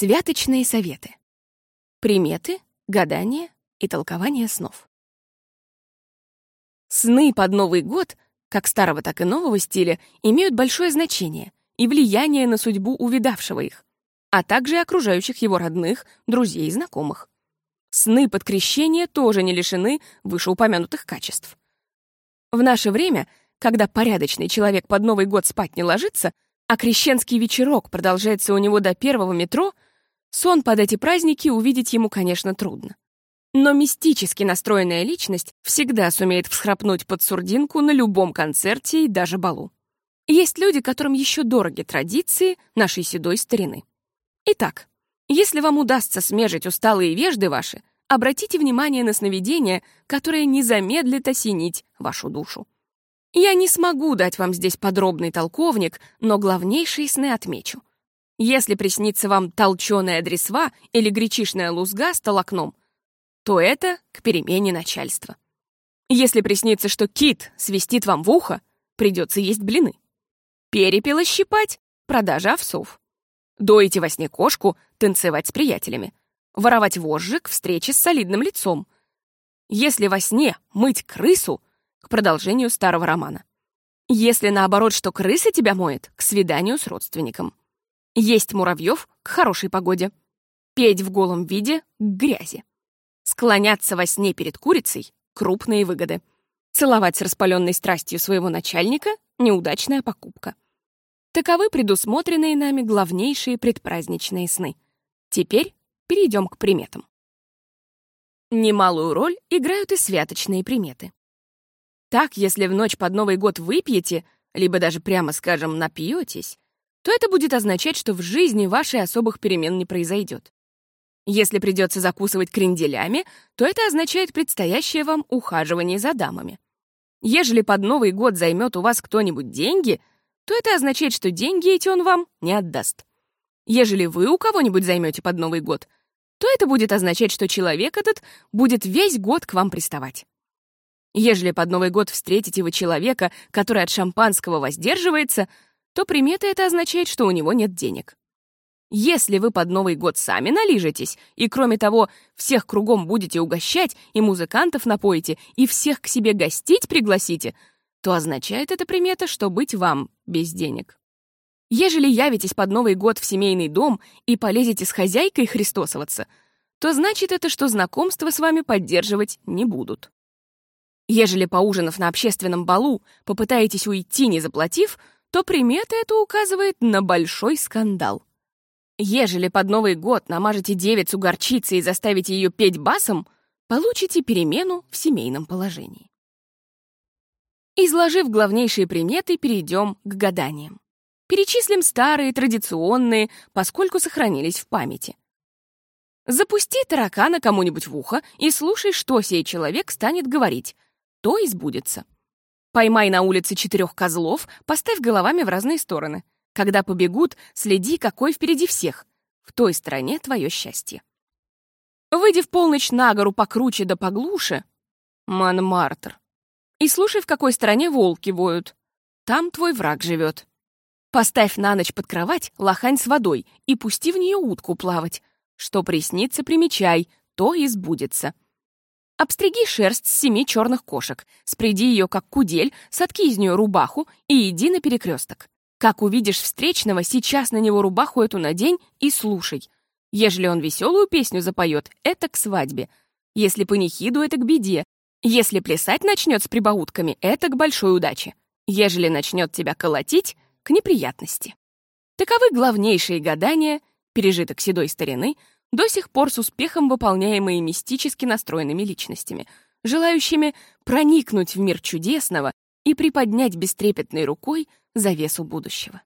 Святочные советы. Приметы, гадания и толкование снов. Сны под Новый год, как старого, так и нового стиля, имеют большое значение и влияние на судьбу увидавшего их, а также окружающих его родных, друзей и знакомых. Сны под крещение тоже не лишены вышеупомянутых качеств. В наше время, когда порядочный человек под Новый год спать не ложится, а крещенский вечерок продолжается у него до первого метро, сон под эти праздники увидеть ему, конечно, трудно. Но мистически настроенная личность всегда сумеет всхрапнуть под сурдинку на любом концерте и даже балу. Есть люди, которым еще дороги традиции нашей седой старины. Итак, если вам удастся смежить усталые вежды ваши, обратите внимание на сновидение, которое не замедлит осенить вашу душу. Я не смогу дать вам здесь подробный толковник, но главнейшие сны отмечу. Если приснится вам толченая дресва или гречишная лузга с толокном, то это к перемене начальства. Если приснится, что кит свистит вам в ухо, придется есть блины. Перепела щипать — продажа овсов. Доите во сне кошку, танцевать с приятелями. Воровать вожжи к встрече с солидным лицом. Если во сне мыть крысу — к продолжению старого романа. Если наоборот, что крыса тебя моет, к свиданию с родственником. Есть муравьев к хорошей погоде. Петь в голом виде к грязи. Склоняться во сне перед курицей — крупные выгоды. Целовать с распаленной страстью своего начальника — неудачная покупка. Таковы предусмотренные нами главнейшие предпраздничные сны. Теперь перейдем к приметам. Немалую роль играют и святочные приметы. Так, если в ночь под Новый год выпьете, либо даже прямо скажем напьетесь, то это будет означать, что в жизни вашей особых перемен не произойдет. Если придется закусывать кренделями, то это означает предстоящее вам ухаживание за дамами. Ежели под Новый год займет у вас кто-нибудь деньги, то это означает, что деньги эти он вам не отдаст. Ежели вы у кого-нибудь займете под Новый год, то это будет означать, что человек этот будет весь год к вам приставать. Ежели под Новый год встретите вы человека, который от шампанского воздерживается, то примета это означает, что у него нет денег. Если вы под Новый год сами налижетесь, и, кроме того, всех кругом будете угощать, и музыкантов напоите, и всех к себе гостить пригласите, то означает эта примета, что быть вам без денег. Ежели явитесь под Новый год в семейный дом и полезете с хозяйкой христосоваться, то значит это, что знакомство с вами поддерживать не будут. Ежели, поужинав на общественном балу, попытаетесь уйти, не заплатив, то примета это указывает на большой скандал. Ежели под Новый год намажете девицу горчицей и заставите ее петь басом, получите перемену в семейном положении. Изложив главнейшие приметы, перейдем к гаданиям. Перечислим старые, традиционные, поскольку сохранились в памяти. Запусти таракана кому-нибудь в ухо и слушай, что сей человек станет говорить, то и сбудется. Поймай на улице четырех козлов, поставь головами в разные стороны. Когда побегут, следи, какой впереди всех. В той стороне твое счастье. Выйди в полночь на гору покруче да поглуше, Манмартр, и слушай, в какой стороне волки воют. Там твой враг живет. Поставь на ночь под кровать лохань с водой и пусти в нее утку плавать. Что приснится, примечай, то и сбудется. Обстриги шерсть с семи черных кошек, спреди ее как кудель, сотки из нее рубаху и иди на перекресток. Как увидишь встречного, сейчас на него рубаху эту надень и слушай. Ежели он веселую песню запоет, это к свадьбе. Если панихиду, это к беде. Если плясать начнет с прибаутками, это к большой удаче. Ежели начнет тебя колотить, к неприятности. Таковы главнейшие гадания, пережиток седой старины, до сих пор с успехом выполняемые мистически настроенными личностями, желающими проникнуть в мир чудесного и приподнять бестрепетной рукой завесу будущего.